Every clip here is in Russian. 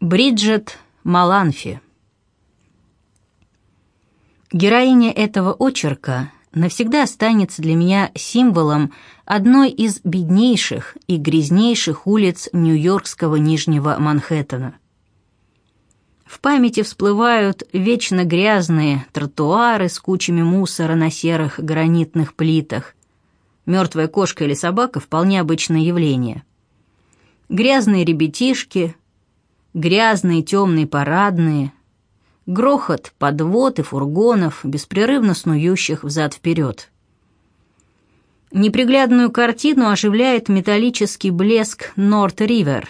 Бриджет Маланфи Героиня этого очерка навсегда останется для меня символом одной из беднейших и грязнейших улиц нью-йоркского Нижнего Манхэттена. В памяти всплывают вечно грязные тротуары с кучами мусора на серых гранитных плитах. Мертвая кошка или собака – вполне обычное явление. Грязные ребятишки – грязные темные парадные, грохот подвод и фургонов, беспрерывно снующих взад-вперед. Неприглядную картину оживляет металлический блеск Норт-Ривер,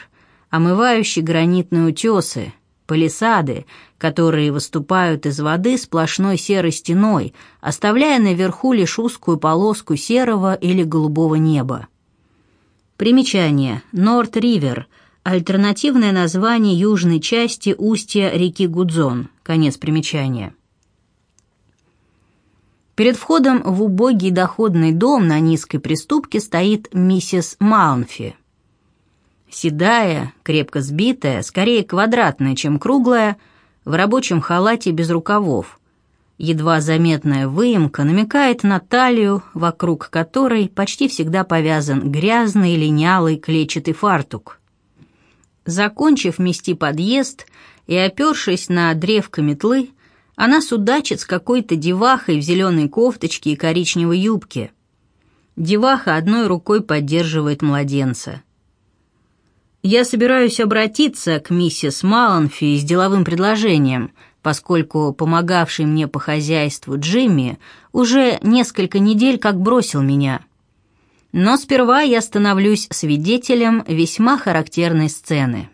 омывающий гранитные утесы, палисады, которые выступают из воды сплошной серой стеной, оставляя наверху лишь узкую полоску серого или голубого неба. Примечание. Норт-Ривер – Альтернативное название южной части устья реки Гудзон. Конец примечания. Перед входом в убогий доходный дом на низкой приступке стоит миссис Маунфи. Седая, крепко сбитая, скорее квадратная, чем круглая, в рабочем халате без рукавов. Едва заметная выемка намекает на талию, вокруг которой почти всегда повязан грязный линялый клетчатый фартук. Закончив мести подъезд и опершись на древко метлы, она судачит с какой-то девахой в зеленой кофточке и коричневой юбке. Деваха одной рукой поддерживает младенца. Я собираюсь обратиться к миссис Маланфи с деловым предложением, поскольку помогавший мне по хозяйству Джимми уже несколько недель как бросил меня – но сперва я становлюсь свидетелем весьма характерной сцены.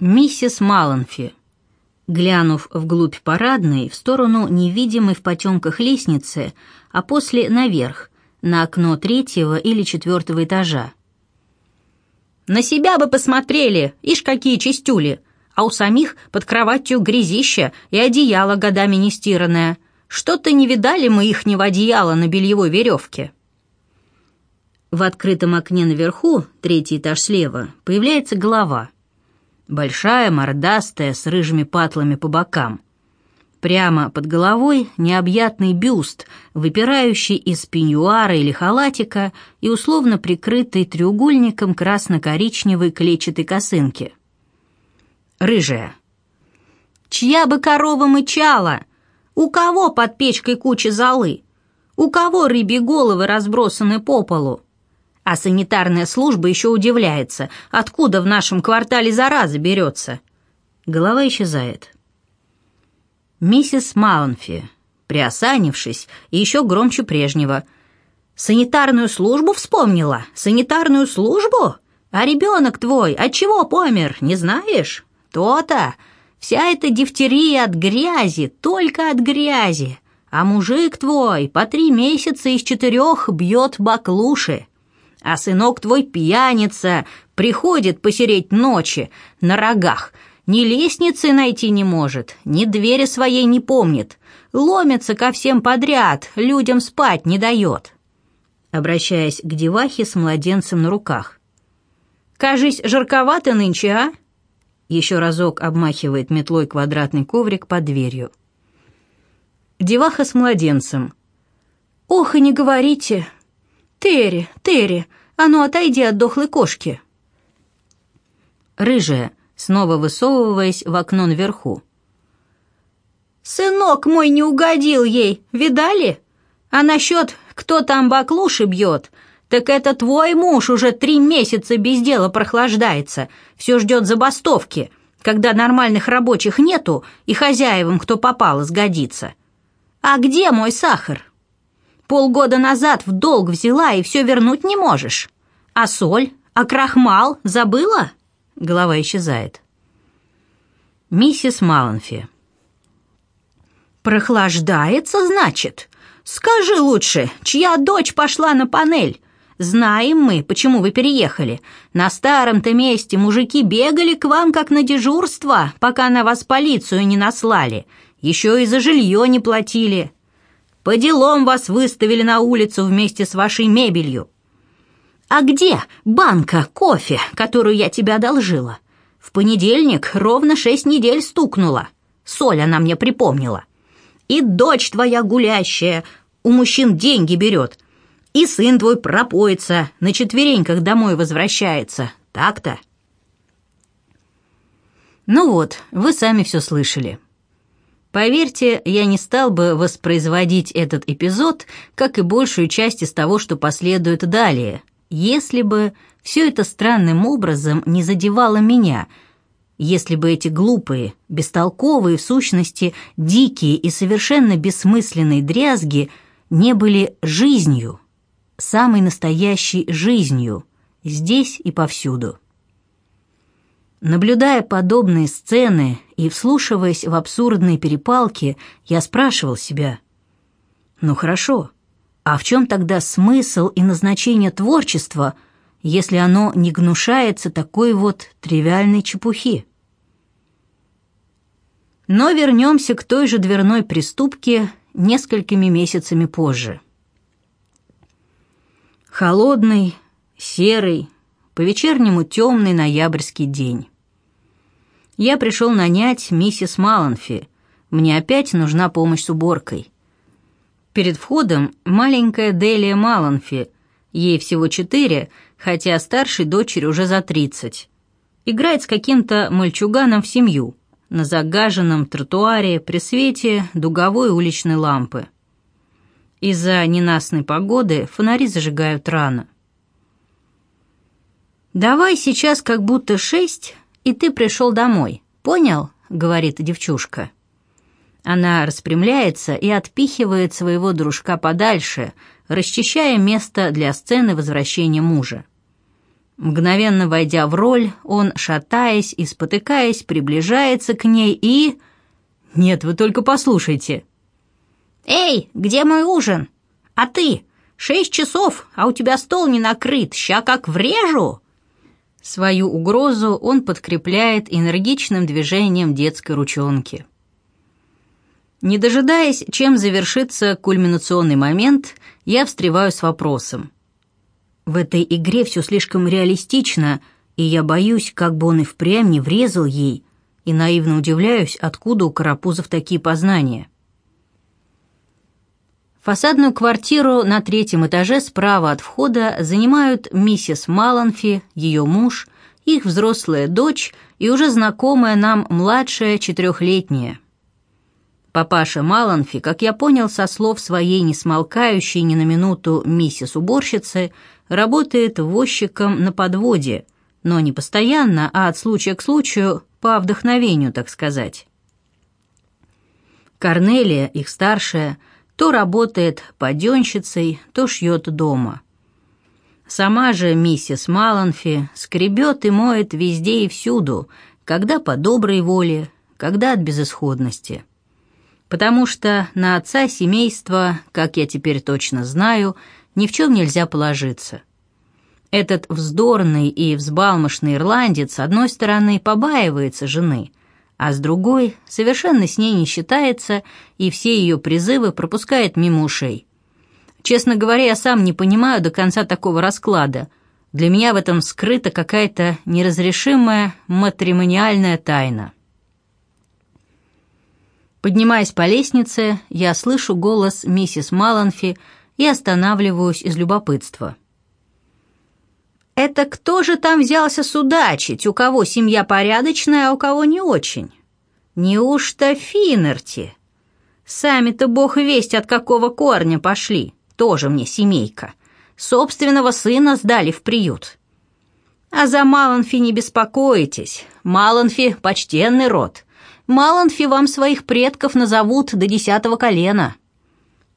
Миссис Маланфи, глянув вглубь парадной, в сторону невидимой в потемках лестницы, а после наверх, на окно третьего или четвертого этажа. «На себя бы посмотрели, ишь какие чистюли!» а у самих под кроватью грязища и одеяло годами не стиранное. Что-то не видали мы ихнего одеяла на бельевой веревке. В открытом окне наверху, третий этаж слева, появляется голова. Большая, мордастая, с рыжими патлами по бокам. Прямо под головой необъятный бюст, выпирающий из пеньюара или халатика и условно прикрытый треугольником красно-коричневой клетчатой косынки. Рыжая. «Чья бы корова мычала? У кого под печкой куча золы? У кого рыбьи головы разбросаны по полу?» А санитарная служба еще удивляется, откуда в нашем квартале зараза берется. Голова исчезает. Миссис Маунфи, приосанившись, и еще громче прежнего. «Санитарную службу вспомнила? Санитарную службу? А ребенок твой от чего помер, не знаешь? То-то! Вся эта дифтерия от грязи, только от грязи. А мужик твой по три месяца из четырех бьет баклуши а сынок твой пьяница, приходит посереть ночи на рогах, ни лестницы найти не может, ни двери своей не помнит, ломится ко всем подряд, людям спать не дает». Обращаясь к девахе с младенцем на руках. «Кажись, жарковато нынче, а?» Еще разок обмахивает метлой квадратный коврик под дверью. Деваха с младенцем. «Ох, и не говорите!» «Терри, Терри, а ну отойди от дохлой кошки!» Рыжая, снова высовываясь в окно наверху. «Сынок мой не угодил ей, видали? А насчет, кто там баклуши бьет, так это твой муж уже три месяца без дела прохлаждается, все ждет забастовки, когда нормальных рабочих нету и хозяевам, кто попало, сгодится. А где мой сахар?» Полгода назад в долг взяла и все вернуть не можешь. А соль? А крахмал? Забыла?» Голова исчезает. Миссис Маланфи. «Прохлаждается, значит? Скажи лучше, чья дочь пошла на панель? Знаем мы, почему вы переехали. На старом-то месте мужики бегали к вам как на дежурство, пока на вас полицию не наслали. Еще и за жилье не платили. По делам вас выставили на улицу вместе с вашей мебелью. А где банка кофе, которую я тебе одолжила? В понедельник ровно шесть недель стукнуло. Соль она мне припомнила. И дочь твоя гулящая у мужчин деньги берет. И сын твой пропоится, на четвереньках домой возвращается. Так-то?» Ну вот, вы сами все слышали. Поверьте, я не стал бы воспроизводить этот эпизод, как и большую часть из того, что последует далее, если бы все это странным образом не задевало меня, если бы эти глупые, бестолковые, в сущности, дикие и совершенно бессмысленные дрязги не были жизнью, самой настоящей жизнью, здесь и повсюду. Наблюдая подобные сцены и вслушиваясь в абсурдные перепалки, я спрашивал себя, «Ну хорошо, а в чем тогда смысл и назначение творчества, если оно не гнушается такой вот тривиальной чепухи?» Но вернемся к той же дверной приступке несколькими месяцами позже. Холодный, серый, по-вечернему темный ноябрьский день. Я пришел нанять миссис Маланфи. Мне опять нужна помощь с уборкой. Перед входом маленькая Делия Маланфи, ей всего четыре, хотя старшей дочери уже за тридцать. Играет с каким-то мальчуганом в семью на загаженном тротуаре при свете дуговой уличной лампы. Из-за ненастной погоды фонари зажигают рано. «Давай сейчас как будто шесть, и ты пришел домой. Понял?» — говорит девчушка. Она распрямляется и отпихивает своего дружка подальше, расчищая место для сцены возвращения мужа. Мгновенно войдя в роль, он, шатаясь и спотыкаясь, приближается к ней и... «Нет, вы только послушайте!» «Эй, где мой ужин? А ты? Шесть часов, а у тебя стол не накрыт, ща как врежу!» Свою угрозу он подкрепляет энергичным движением детской ручонки. Не дожидаясь, чем завершится кульминационный момент, я встреваю с вопросом. В этой игре все слишком реалистично, и я боюсь, как бы он и впрямь не врезал ей, и наивно удивляюсь, откуда у Карапузов такие познания. Фасадную квартиру на третьем этаже справа от входа занимают миссис Маланфи, ее муж, их взрослая дочь и уже знакомая нам младшая четырехлетняя. Папаша Маланфи, как я понял со слов своей несмолкающей ни на минуту миссис-уборщицы, работает возчиком на подводе, но не постоянно, а от случая к случаю, по вдохновению, так сказать. Корнелия, их старшая, то работает паденщицей, то шьет дома. Сама же миссис Маланфи скребет и моет везде и всюду, когда по доброй воле, когда от безысходности. Потому что на отца семейства, как я теперь точно знаю, ни в чем нельзя положиться. Этот вздорный и взбалмошный ирландец, с одной стороны, побаивается жены, а с другой совершенно с ней не считается и все ее призывы пропускает мимо ушей. Честно говоря, я сам не понимаю до конца такого расклада. Для меня в этом скрыта какая-то неразрешимая матримониальная тайна. Поднимаясь по лестнице, я слышу голос миссис Маланфи и останавливаюсь из любопытства. Это кто же там взялся судачить, у кого семья порядочная, а у кого не очень? Неужто Финерти? Сами-то бог весть от какого корня пошли, тоже мне семейка. Собственного сына сдали в приют. А за Маланфи не беспокойтесь, Маланфи — почтенный род. Маланфи вам своих предков назовут до десятого колена.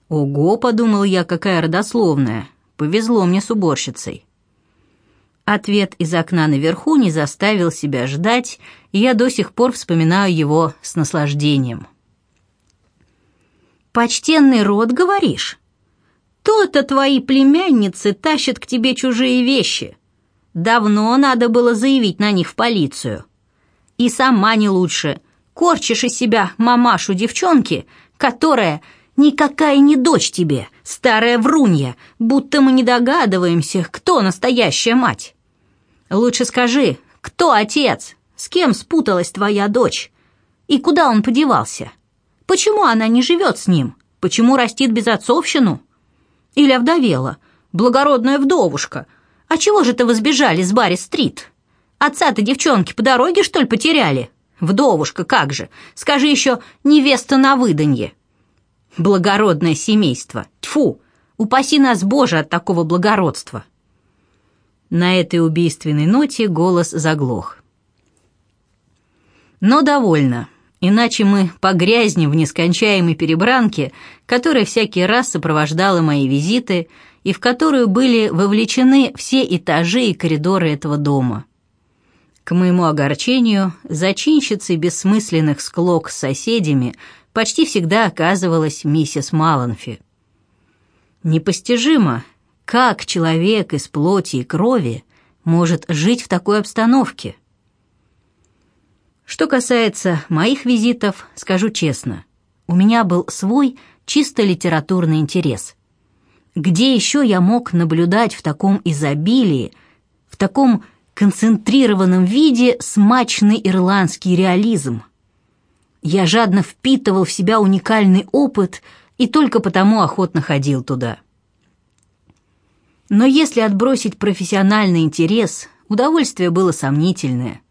Ого, подумал я, какая родословная. Повезло мне с уборщицей. Ответ из окна наверху не заставил себя ждать, и я до сих пор вспоминаю его с наслаждением. «Почтенный род, говоришь? То-то твои племянницы тащат к тебе чужие вещи. Давно надо было заявить на них в полицию. И сама не лучше. Корчишь из себя мамашу девчонки, которая никакая не дочь тебе, старая врунья, будто мы не догадываемся, кто настоящая мать. Лучше скажи, кто отец? С кем спуталась твоя дочь? И куда он подевался? Почему она не живет с ним? Почему растит безотцовщину? Или овдовела? Благородная вдовушка. А чего же ты возбежали с Барри-стрит? Отца-то девчонки по дороге, что ли, потеряли? Вдовушка, как же? Скажи еще, невеста на выданье. Благородное семейство. Тьфу! Упаси нас, Боже, от такого благородства!» На этой убийственной ноте голос заглох. Но довольно, иначе мы погрязнем в нескончаемой перебранке, которая всякий раз сопровождала мои визиты и в которую были вовлечены все этажи и коридоры этого дома. К моему огорчению, зачинщицей бессмысленных склок с соседями почти всегда оказывалась миссис Маланфи. Непостижимо, как человек из плоти и крови может жить в такой обстановке. Что касается моих визитов, скажу честно, у меня был свой чисто литературный интерес. Где еще я мог наблюдать в таком изобилии, в таком концентрированном виде смачный ирландский реализм? Я жадно впитывал в себя уникальный опыт – и только потому охотно ходил туда. Но если отбросить профессиональный интерес, удовольствие было сомнительное.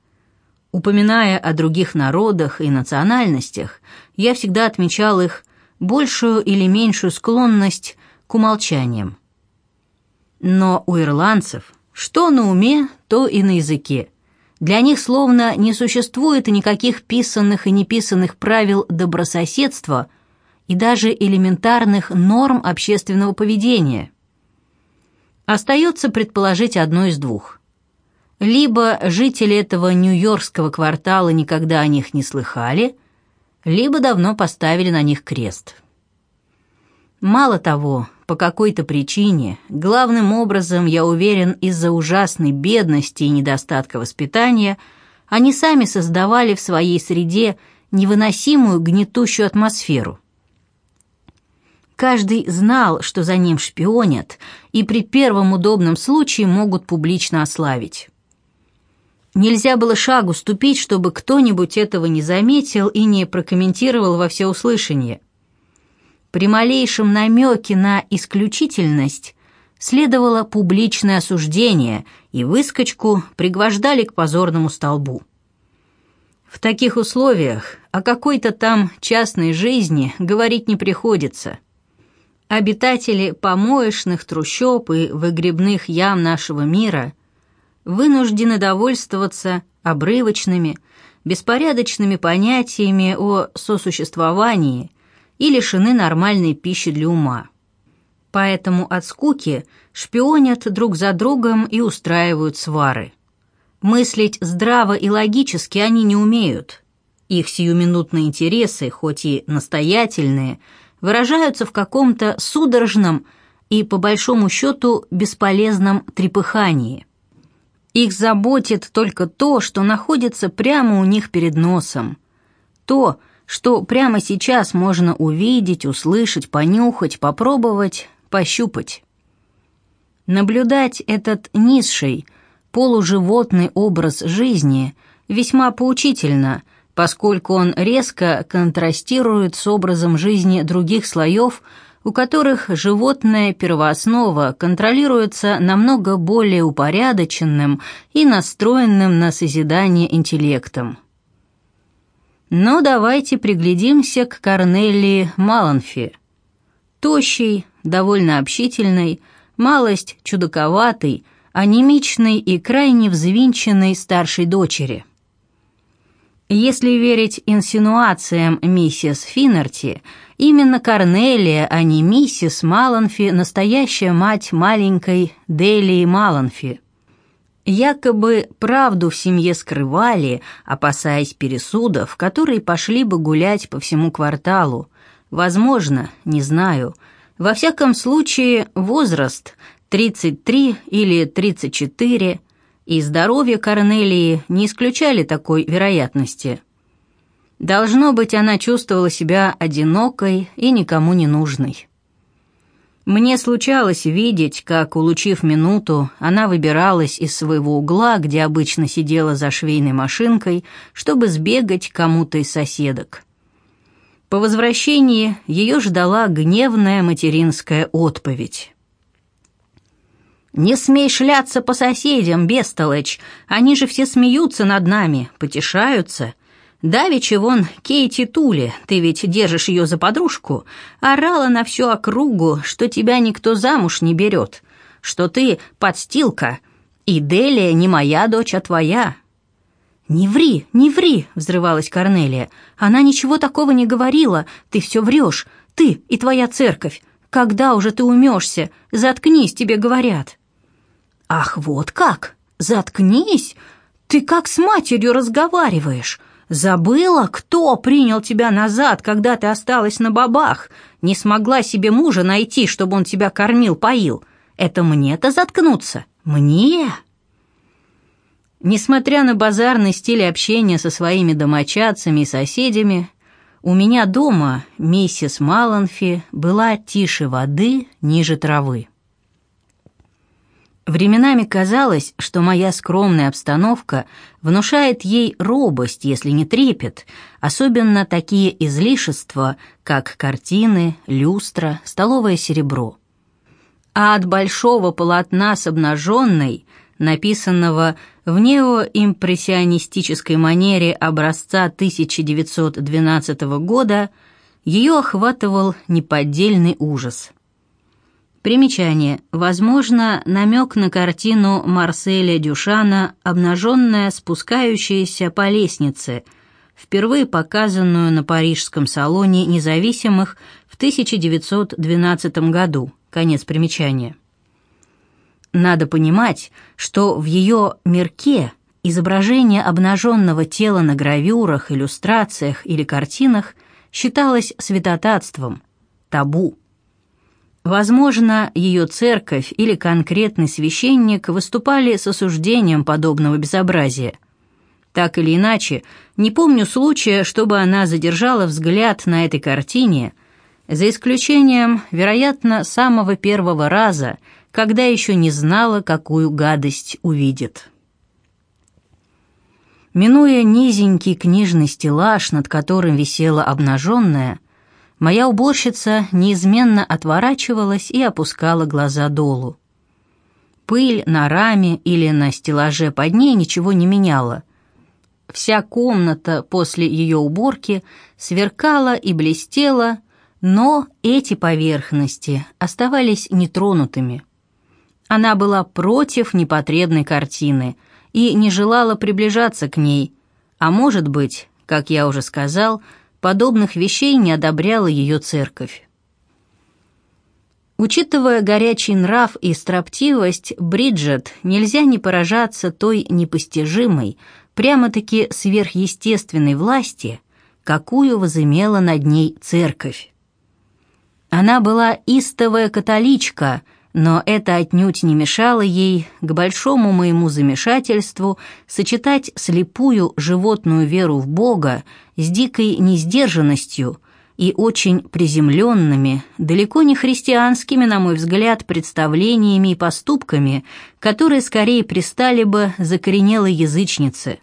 Упоминая о других народах и национальностях, я всегда отмечал их большую или меньшую склонность к умолчаниям. Но у ирландцев что на уме, то и на языке. Для них словно не существует никаких писанных и неписанных правил добрососедства – и даже элементарных норм общественного поведения. Остается предположить одно из двух. Либо жители этого нью-йоркского квартала никогда о них не слыхали, либо давно поставили на них крест. Мало того, по какой-то причине, главным образом, я уверен, из-за ужасной бедности и недостатка воспитания, они сами создавали в своей среде невыносимую гнетущую атмосферу. Каждый знал, что за ним шпионят, и при первом удобном случае могут публично ославить. Нельзя было шагу ступить, чтобы кто-нибудь этого не заметил и не прокомментировал во всеуслышание. При малейшем намеке на исключительность следовало публичное осуждение, и выскочку пригвождали к позорному столбу. В таких условиях о какой-то там частной жизни говорить не приходится – обитатели помоечных трущоб и выгребных ям нашего мира вынуждены довольствоваться обрывочными, беспорядочными понятиями о сосуществовании и лишены нормальной пищи для ума. Поэтому от скуки шпионят друг за другом и устраивают свары. Мыслить здраво и логически они не умеют. Их сиюминутные интересы, хоть и настоятельные – выражаются в каком-то судорожном и, по большому счету, бесполезном трепыхании. Их заботит только то, что находится прямо у них перед носом. То, что прямо сейчас можно увидеть, услышать, понюхать, попробовать, пощупать. Наблюдать этот низший, полуживотный образ жизни весьма поучительно – поскольку он резко контрастирует с образом жизни других слоев, у которых животная первооснова контролируется намного более упорядоченным и настроенным на созидание интеллектом. Но давайте приглядимся к Корнелии Маланфи. Тощий, довольно общительный, малость чудаковатый, анемичный и крайне взвинченный старшей дочери – если верить инсинуациям миссис Финнерти, именно Корнелия, а не миссис Маланфи, настоящая мать маленькой Делии Маланфи. Якобы правду в семье скрывали, опасаясь пересудов, которые пошли бы гулять по всему кварталу. Возможно, не знаю. Во всяком случае, возраст 33 или 34 – и здоровье Корнелии не исключали такой вероятности. Должно быть, она чувствовала себя одинокой и никому не нужной. Мне случалось видеть, как, улучив минуту, она выбиралась из своего угла, где обычно сидела за швейной машинкой, чтобы сбегать кому-то из соседок. По возвращении ее ждала гневная материнская отповедь. «Не смей шляться по соседям, бестолочь, они же все смеются над нами, потешаются. Давичи вон Кейти Тули, ты ведь держишь ее за подружку, орала на всю округу, что тебя никто замуж не берет, что ты подстилка, и Делия не моя дочь, а твоя». «Не ври, не ври!» — взрывалась Корнелия. «Она ничего такого не говорила. Ты все врешь. Ты и твоя церковь. Когда уже ты умешься? Заткнись, тебе говорят». «Ах, вот как! Заткнись! Ты как с матерью разговариваешь? Забыла, кто принял тебя назад, когда ты осталась на бабах? Не смогла себе мужа найти, чтобы он тебя кормил-поил? Это мне-то заткнуться? Мне?» Несмотря на базарный стиль общения со своими домочадцами и соседями, у меня дома миссис Маланфи была тише воды, ниже травы. Временами казалось, что моя скромная обстановка внушает ей робость, если не трепет, особенно такие излишества, как картины, люстра, столовое серебро. А от большого полотна с обнаженной – написанного в неоимпрессионистической манере образца 1912 года, ее охватывал неподдельный ужас. Примечание. Возможно, намек на картину Марселя Дюшана «Обнаженная, спускающаяся по лестнице», впервые показанную на Парижском салоне независимых в 1912 году. Конец примечания. Надо понимать, что в ее мирке изображение обнаженного тела на гравюрах, иллюстрациях или картинах считалось святотатством, табу. Возможно, ее церковь или конкретный священник выступали с осуждением подобного безобразия. Так или иначе, не помню случая, чтобы она задержала взгляд на этой картине, за исключением, вероятно, самого первого раза – когда еще не знала, какую гадость увидит. Минуя низенький книжный стеллаж, над которым висела обнаженная, моя уборщица неизменно отворачивалась и опускала глаза долу. Пыль на раме или на стеллаже под ней ничего не меняла. Вся комната после ее уборки сверкала и блестела, но эти поверхности оставались нетронутыми. Она была против непотребной картины и не желала приближаться к ней, а может быть, как я уже сказал, подобных вещей не одобряла ее церковь. Учитывая горячий нрав и строптивость Бриджет, нельзя не поражаться той непостижимой, прямо-таки сверхъестественной власти, какую возымела над ней церковь. Она была истовая католичка – но это отнюдь не мешало ей, к большому моему замешательству, сочетать слепую животную веру в Бога с дикой несдержанностью и очень приземленными, далеко не христианскими, на мой взгляд, представлениями и поступками, которые скорее пристали бы закоренелой язычнице.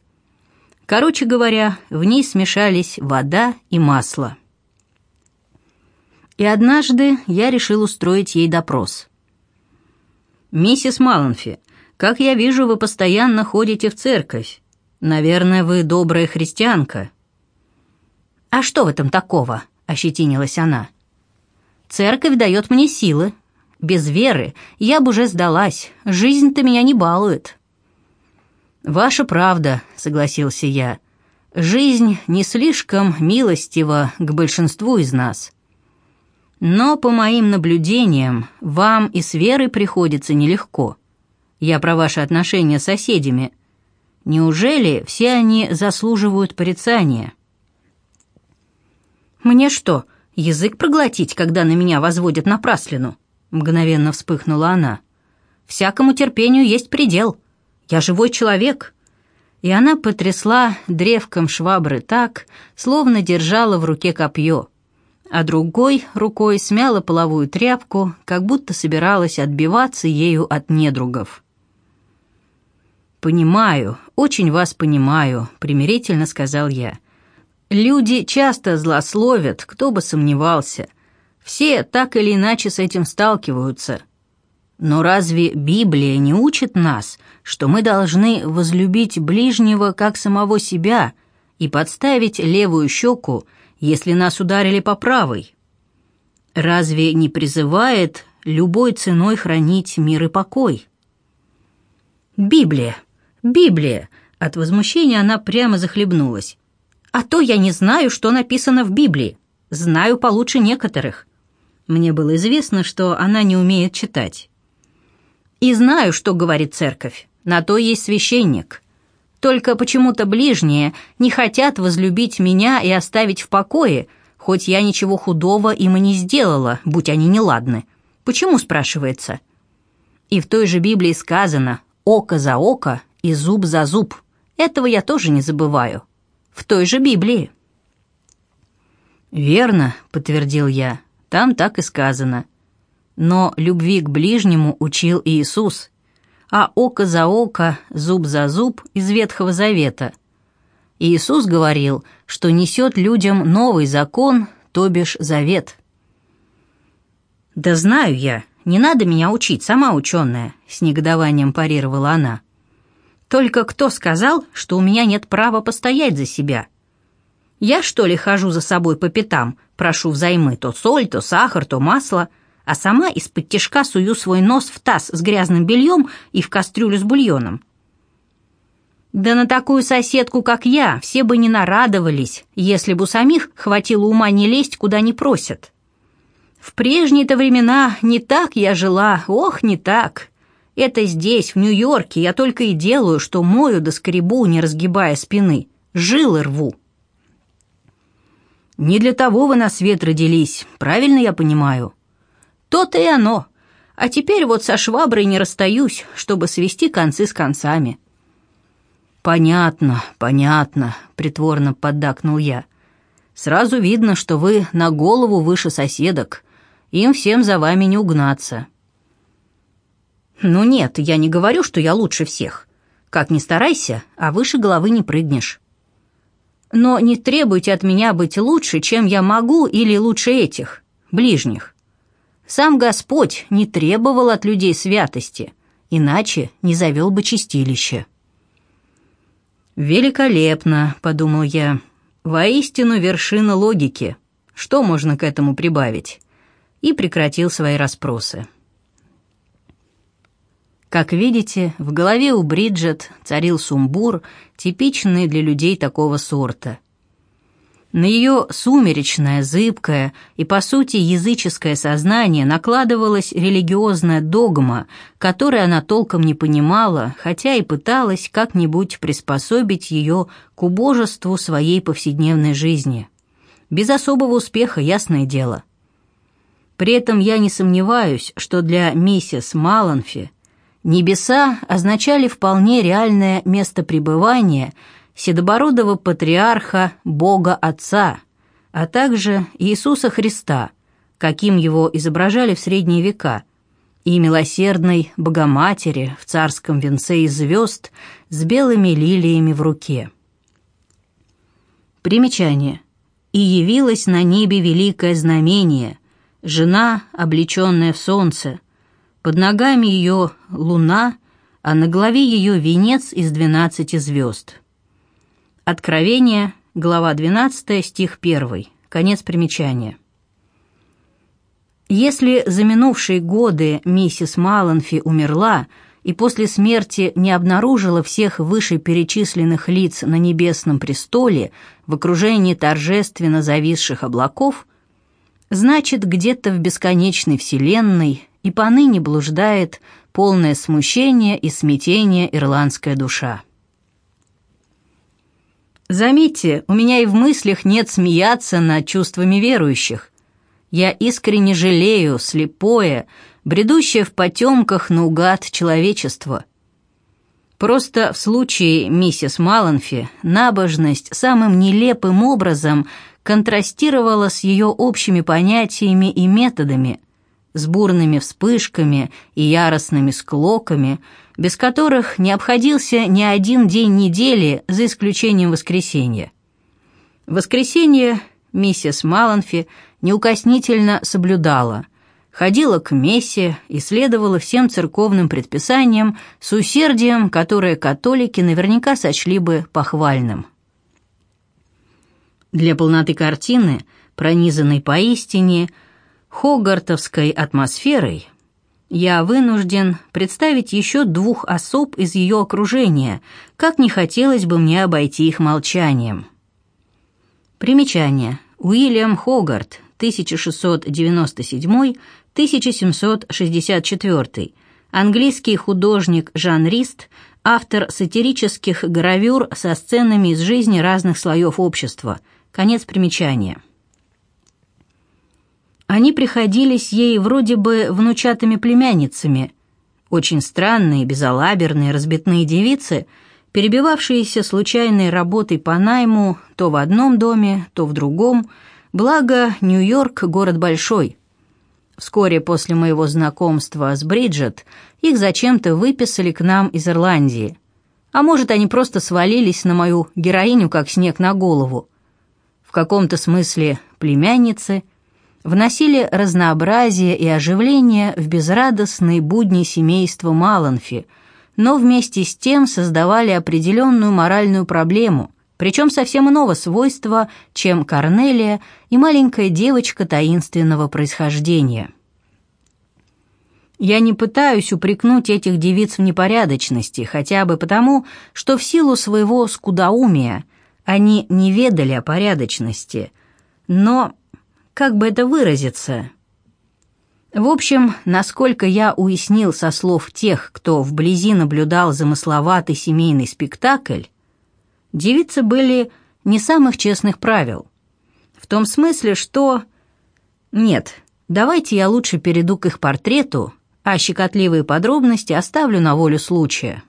Короче говоря, в ней смешались вода и масло. И однажды я решил устроить ей допрос. «Миссис Маланфи, как я вижу, вы постоянно ходите в церковь. Наверное, вы добрая христианка». «А что в этом такого?» — ощетинилась она. «Церковь дает мне силы. Без веры я бы уже сдалась. Жизнь-то меня не балует». «Ваша правда», — согласился я. «Жизнь не слишком милостива к большинству из нас». Но, по моим наблюдениям, вам и с Верой приходится нелегко. Я про ваши отношения с соседями. Неужели все они заслуживают порицания? Мне что, язык проглотить, когда на меня возводят напраслину? Мгновенно вспыхнула она. Всякому терпению есть предел. Я живой человек. И она потрясла древком швабры так, словно держала в руке копье — а другой рукой смяла половую тряпку, как будто собиралась отбиваться ею от недругов. «Понимаю, очень вас понимаю», — примирительно сказал я. «Люди часто злословят, кто бы сомневался. Все так или иначе с этим сталкиваются. Но разве Библия не учит нас, что мы должны возлюбить ближнего как самого себя и подставить левую щеку, если нас ударили по правой? Разве не призывает любой ценой хранить мир и покой? Библия, Библия! От возмущения она прямо захлебнулась. А то я не знаю, что написано в Библии. Знаю получше некоторых. Мне было известно, что она не умеет читать. И знаю, что говорит церковь. На то есть священник. Только почему-то ближние не хотят возлюбить меня и оставить в покое, хоть я ничего худого им и не сделала, будь они неладны. Почему, спрашивается? И в той же Библии сказано «око за око и зуб за зуб». Этого я тоже не забываю. В той же Библии. «Верно», — подтвердил я, — «там так и сказано». Но любви к ближнему учил Иисус, а око за око, зуб за зуб из Ветхого Завета. Иисус говорил, что несет людям новый закон, то бишь завет. «Да знаю я, не надо меня учить, сама ученая», — с негодованием парировала она. «Только кто сказал, что у меня нет права постоять за себя? Я, что ли, хожу за собой по пятам, прошу взаймы то соль, то сахар, то масло, а сама из-под тишка сую свой нос в таз с грязным бельем и в кастрюлю с бульоном. Да на такую соседку, как я, все бы не нарадовались, если бы у самих хватило ума не лезть, куда не просят. В прежние-то времена не так я жила, ох, не так. Это здесь, в Нью-Йорке, я только и делаю, что мою до скребу, не разгибая спины, жилы рву. Не для того вы на свет родились, правильно я понимаю?» То-то и оно. А теперь вот со шваброй не расстаюсь, чтобы свести концы с концами. Понятно, понятно, притворно поддакнул я. Сразу видно, что вы на голову выше соседок. Им всем за вами не угнаться. Ну нет, я не говорю, что я лучше всех. Как ни старайся, а выше головы не прыгнешь. Но не требуйте от меня быть лучше, чем я могу, или лучше этих, ближних. Сам Господь не требовал от людей святости, иначе не завел бы чистилище. «Великолепно», — подумал я, — «воистину вершина логики. Что можно к этому прибавить?» И прекратил свои расспросы. Как видите, в голове у Бриджет царил сумбур, типичный для людей такого сорта — на ее сумеречное, зыбкое и, по сути, языческое сознание накладывалась религиозная догма, которой она толком не понимала, хотя и пыталась как-нибудь приспособить ее к убожеству своей повседневной жизни. Без особого успеха, ясное дело. При этом я не сомневаюсь, что для миссис Маланфи небеса означали вполне реальное место пребывания – седобородого патриарха Бога Отца, а также Иисуса Христа, каким его изображали в средние века, и милосердной Богоматери в царском венце из звезд с белыми лилиями в руке. Примечание. «И явилось на небе великое знамение, жена, облеченная в солнце, под ногами ее луна, а на голове ее венец из двенадцати звезд». Откровение, глава 12, стих 1. Конец примечания. Если за минувшие годы миссис Маланфи умерла и после смерти не обнаружила всех вышеперечисленных лиц на небесном престоле в окружении торжественно зависших облаков, значит, где-то в бесконечной вселенной и поныне блуждает полное смущение и смятение ирландская душа. Заметьте, у меня и в мыслях нет смеяться над чувствами верующих. Я искренне жалею слепое, бредущее в потемках наугад человечество. Просто в случае миссис Маланфи набожность самым нелепым образом контрастировала с ее общими понятиями и методами, с бурными вспышками и яростными склоками, без которых не обходился ни один день недели, за исключением воскресенья. В воскресенье миссис Маланфи неукоснительно соблюдала – ходила к мессе и следовала всем церковным предписаниям с усердием, которое католики наверняка сочли бы похвальным. Для полноты картины, пронизанной поистине хогартовской атмосферой, я вынужден представить еще двух особ из ее окружения, как не хотелось бы мне обойти их молчанием. Примечание. Уильям Хогарт, 1697 1764. Английский художник-жанрист, автор сатирических гравюр со сценами из жизни разных слоев общества. Конец примечания. Они приходились ей вроде бы внучатыми племянницами, очень странные, безалаберные, разбитные девицы, перебивавшиеся случайной работой по найму то в одном доме, то в другом, благо Нью-Йорк – город большой. Вскоре после моего знакомства с Бриджет их зачем-то выписали к нам из Ирландии. А может, они просто свалились на мою героиню, как снег на голову. В каком-то смысле племянницы вносили разнообразие и оживление в безрадостные будни семейства Маланфи, но вместе с тем создавали определенную моральную проблему, причем совсем иного свойства, чем Корнелия и маленькая девочка таинственного происхождения. Я не пытаюсь упрекнуть этих девиц в непорядочности, хотя бы потому, что в силу своего скудоумия они не ведали о порядочности. Но, как бы это выразиться... В общем, насколько я уяснил со слов тех, кто вблизи наблюдал замысловатый семейный спектакль, девицы были не самых честных правил. В том смысле, что... Нет, давайте я лучше перейду к их портрету, а щекотливые подробности оставлю на волю случая.